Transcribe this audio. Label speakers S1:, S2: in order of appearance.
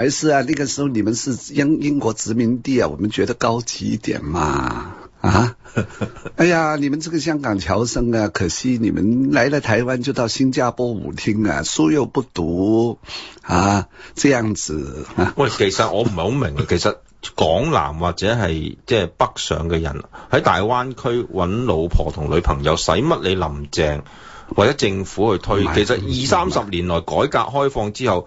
S1: 还是啊，那个时候你们是英英国殖民地啊，我们觉得高级一点嘛啊！哎呀，你们这个香港侨生啊，可惜你们来了台湾就到新加坡舞厅啊，书又不读啊，这样子。
S2: 喂，其实我唔系好明，其实港南或者系即系北上嘅人喺大湾区揾老婆同女朋友，使乜你林郑或者政府去推？其实二三十年来改革开放之后。